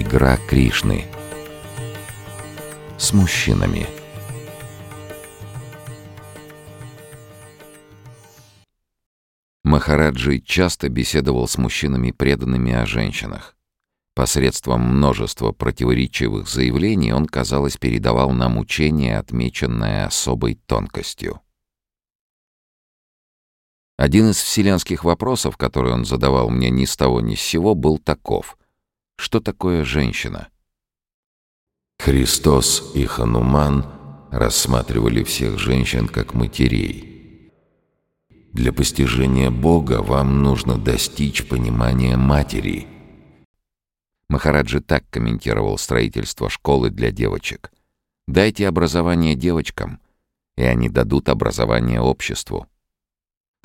Игра Кришны. С мужчинами. Махараджи часто беседовал с мужчинами, преданными о женщинах. Посредством множества противоречивых заявлений он, казалось, передавал нам учение, отмеченное особой тонкостью. Один из вселенских вопросов, который он задавал мне ни с того ни с сего, был таков. Что такое женщина? Христос и Хануман рассматривали всех женщин как матерей. Для постижения Бога вам нужно достичь понимания матери. Махараджи так комментировал строительство школы для девочек. «Дайте образование девочкам, и они дадут образование обществу».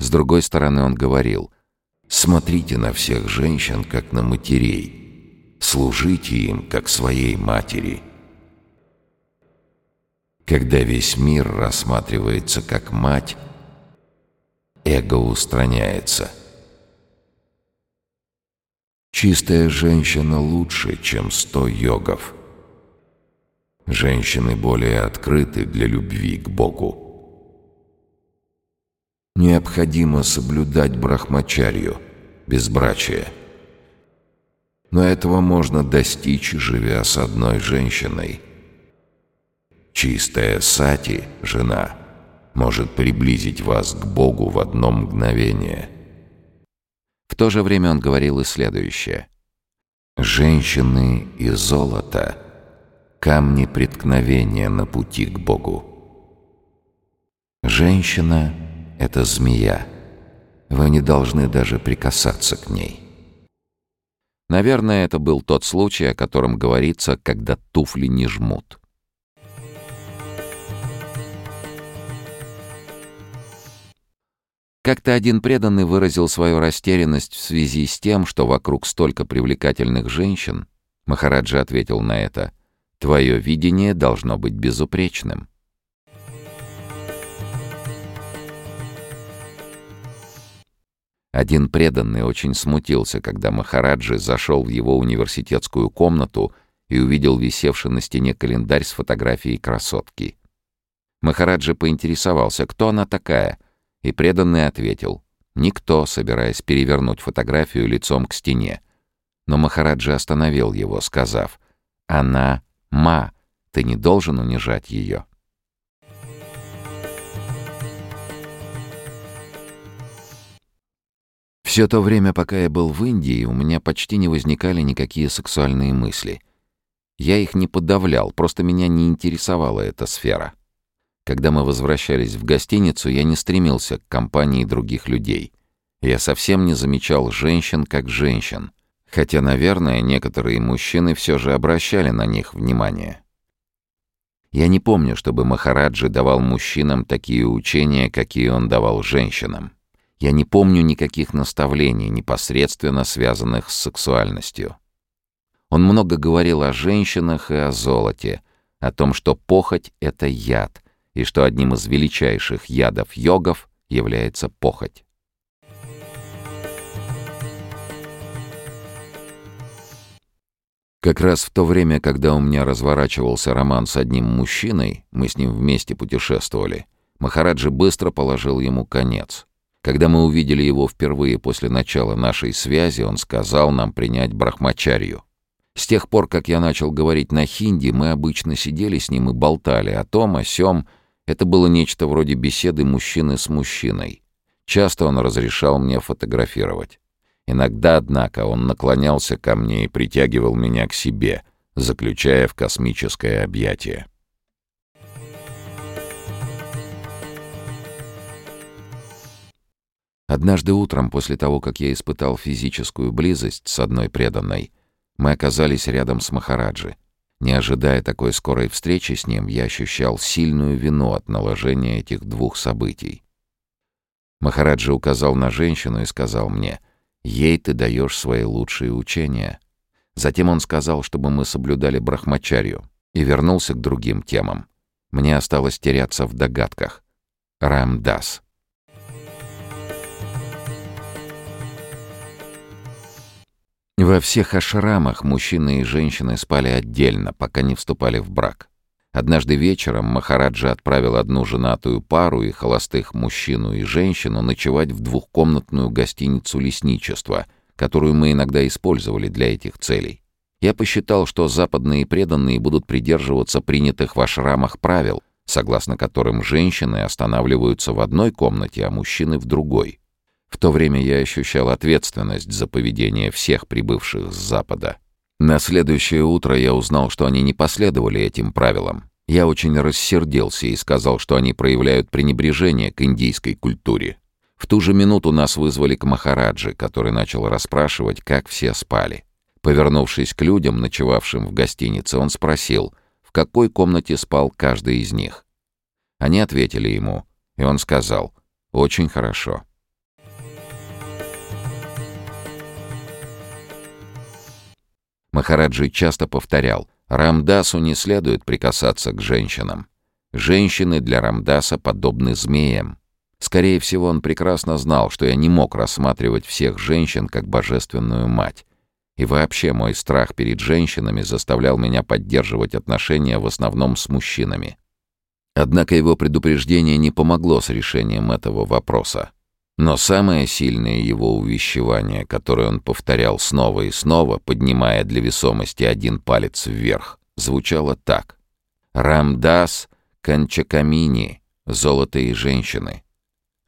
С другой стороны, он говорил, «Смотрите на всех женщин, как на матерей. Служите им, как своей матери». Когда весь мир рассматривается как мать, эго устраняется. Чистая женщина лучше, чем сто йогов. Женщины более открыты для любви к Богу. Необходимо соблюдать брахмачарью, безбрачие. Но этого можно достичь, живя с одной женщиной. Чистая сати, жена, может приблизить вас к Богу в одно мгновение. В то же время он говорил и следующее. «Женщины и золото — камни преткновения на пути к Богу. Женщина — это змея. Вы не должны даже прикасаться к ней. Наверное, это был тот случай, о котором говорится, когда туфли не жмут. Как-то один преданный выразил свою растерянность в связи с тем, что вокруг столько привлекательных женщин. Махараджа ответил на это. «Твое видение должно быть безупречным». Один преданный очень смутился, когда Махараджи зашел в его университетскую комнату и увидел висевший на стене календарь с фотографией красотки. Махараджи поинтересовался, кто она такая, и преданный ответил «Никто», собираясь перевернуть фотографию лицом к стене. Но Махараджи остановил его, сказав «Она Ма, ты не должен унижать ее». Все то время, пока я был в Индии, у меня почти не возникали никакие сексуальные мысли. Я их не подавлял, просто меня не интересовала эта сфера. Когда мы возвращались в гостиницу, я не стремился к компании других людей. Я совсем не замечал женщин как женщин, хотя, наверное, некоторые мужчины все же обращали на них внимание. Я не помню, чтобы Махараджи давал мужчинам такие учения, какие он давал женщинам. Я не помню никаких наставлений, непосредственно связанных с сексуальностью. Он много говорил о женщинах и о золоте, о том, что похоть — это яд, и что одним из величайших ядов йогов является похоть. Как раз в то время, когда у меня разворачивался роман с одним мужчиной, мы с ним вместе путешествовали, Махараджи быстро положил ему конец. Когда мы увидели его впервые после начала нашей связи, он сказал нам принять брахмачарью. С тех пор, как я начал говорить на хинди, мы обычно сидели с ним и болтали о том, о сём. Это было нечто вроде беседы мужчины с мужчиной. Часто он разрешал мне фотографировать. Иногда, однако, он наклонялся ко мне и притягивал меня к себе, заключая в космическое объятие. Однажды утром, после того, как я испытал физическую близость с одной преданной, мы оказались рядом с Махараджи. Не ожидая такой скорой встречи с ним, я ощущал сильную вину от наложения этих двух событий. Махараджи указал на женщину и сказал мне, «Ей ты даешь свои лучшие учения». Затем он сказал, чтобы мы соблюдали брахмачарью, и вернулся к другим темам. Мне осталось теряться в догадках. Рамдас. Во всех ашрамах мужчины и женщины спали отдельно, пока не вступали в брак. Однажды вечером Махараджа отправил одну женатую пару и холостых мужчину и женщину ночевать в двухкомнатную гостиницу лесничества, которую мы иногда использовали для этих целей. Я посчитал, что западные преданные будут придерживаться принятых в ашрамах правил, согласно которым женщины останавливаются в одной комнате, а мужчины в другой. В то время я ощущал ответственность за поведение всех прибывших с Запада. На следующее утро я узнал, что они не последовали этим правилам. Я очень рассердился и сказал, что они проявляют пренебрежение к индийской культуре. В ту же минуту нас вызвали к Махараджи, который начал расспрашивать, как все спали. Повернувшись к людям, ночевавшим в гостинице, он спросил, в какой комнате спал каждый из них. Они ответили ему, и он сказал «Очень хорошо». Махараджи часто повторял, Рамдасу не следует прикасаться к женщинам. Женщины для Рамдаса подобны змеям. Скорее всего, он прекрасно знал, что я не мог рассматривать всех женщин как божественную мать. И вообще мой страх перед женщинами заставлял меня поддерживать отношения в основном с мужчинами. Однако его предупреждение не помогло с решением этого вопроса. Но самое сильное его увещевание, которое он повторял снова и снова, поднимая для весомости один палец вверх, звучало так. «Рамдас Канчакамини, золото и женщины».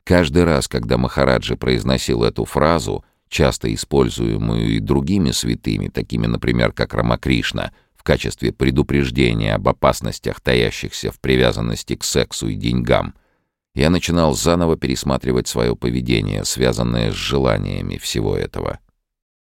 Каждый раз, когда Махараджи произносил эту фразу, часто используемую и другими святыми, такими, например, как Рамакришна, в качестве предупреждения об опасностях, таящихся в привязанности к сексу и деньгам — я начинал заново пересматривать свое поведение, связанное с желаниями всего этого.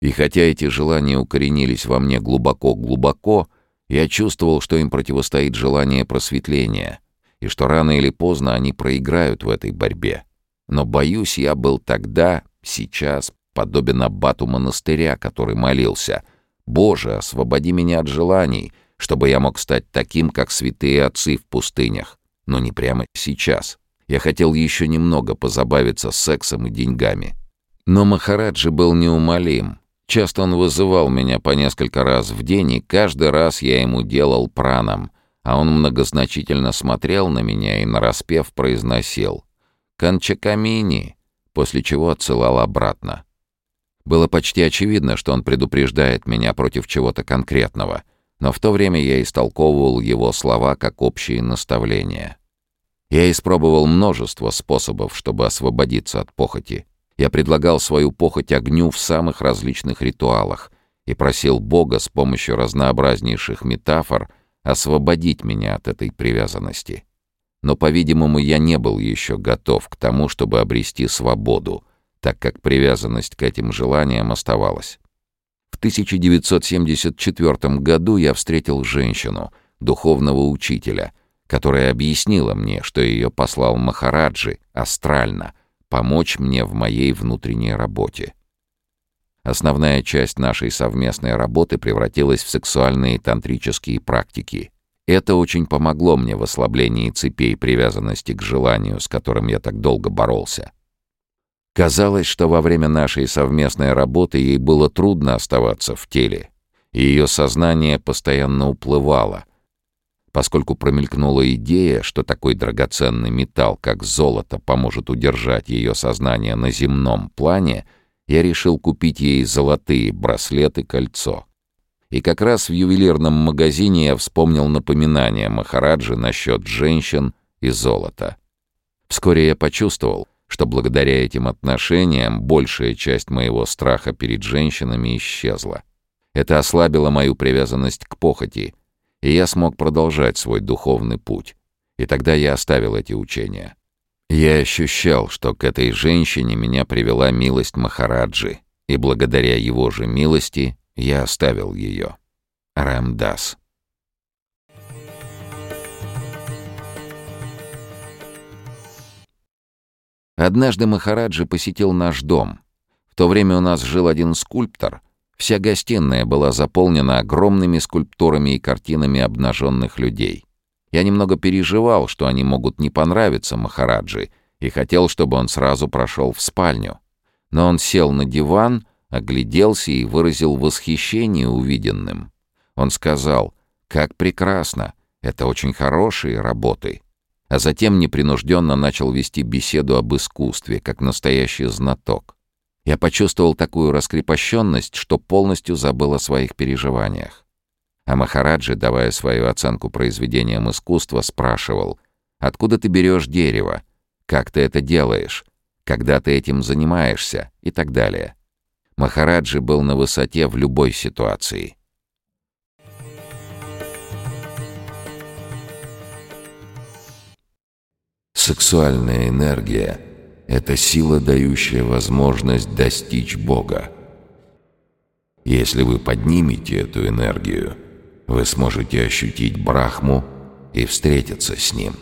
И хотя эти желания укоренились во мне глубоко-глубоко, я чувствовал, что им противостоит желание просветления, и что рано или поздно они проиграют в этой борьбе. Но, боюсь, я был тогда, сейчас, подобен аббату монастыря, который молился «Боже, освободи меня от желаний», чтобы я мог стать таким, как святые отцы в пустынях, но не прямо сейчас. Я хотел еще немного позабавиться сексом и деньгами. Но Махараджи был неумолим. Часто он вызывал меня по несколько раз в день, и каждый раз я ему делал праном, а он многозначительно смотрел на меня и нараспев произносил «Канчакамини», после чего отсылал обратно. Было почти очевидно, что он предупреждает меня против чего-то конкретного, но в то время я истолковывал его слова как общие наставления. Я испробовал множество способов, чтобы освободиться от похоти. Я предлагал свою похоть огню в самых различных ритуалах и просил Бога с помощью разнообразнейших метафор освободить меня от этой привязанности. Но, по-видимому, я не был еще готов к тому, чтобы обрести свободу, так как привязанность к этим желаниям оставалась. В 1974 году я встретил женщину, духовного учителя — которая объяснила мне, что ее послал Махараджи астрально помочь мне в моей внутренней работе. Основная часть нашей совместной работы превратилась в сексуальные тантрические практики. Это очень помогло мне в ослаблении цепей привязанности к желанию, с которым я так долго боролся. Казалось, что во время нашей совместной работы ей было трудно оставаться в теле, и ее сознание постоянно уплывало, Поскольку промелькнула идея, что такой драгоценный металл, как золото, поможет удержать ее сознание на земном плане, я решил купить ей золотые браслеты, кольцо. И как раз в ювелирном магазине я вспомнил напоминание Махараджи насчет женщин и золота. Вскоре я почувствовал, что благодаря этим отношениям большая часть моего страха перед женщинами исчезла. Это ослабило мою привязанность к похоти — и я смог продолжать свой духовный путь. И тогда я оставил эти учения. Я ощущал, что к этой женщине меня привела милость Махараджи, и благодаря его же милости я оставил ее. Рамдас. Однажды Махараджи посетил наш дом. В то время у нас жил один скульптор — Вся гостиная была заполнена огромными скульптурами и картинами обнаженных людей. Я немного переживал, что они могут не понравиться Махараджи, и хотел, чтобы он сразу прошел в спальню. Но он сел на диван, огляделся и выразил восхищение увиденным. Он сказал, «Как прекрасно! Это очень хорошие работы!» А затем непринужденно начал вести беседу об искусстве, как настоящий знаток. Я почувствовал такую раскрепощенность, что полностью забыл о своих переживаниях. А Махараджи, давая свою оценку произведениям искусства, спрашивал, «Откуда ты берешь дерево? Как ты это делаешь? Когда ты этим занимаешься?» и так далее. Махараджи был на высоте в любой ситуации. Сексуальная энергия — это сила, дающая возможность достичь Бога. Если вы поднимете эту энергию, вы сможете ощутить Брахму и встретиться с Ним.